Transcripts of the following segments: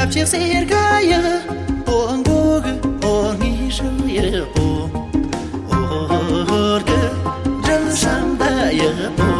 yapchik sir gaya o angog o ngi shu ye o o ge jal sam da ye o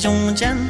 中间。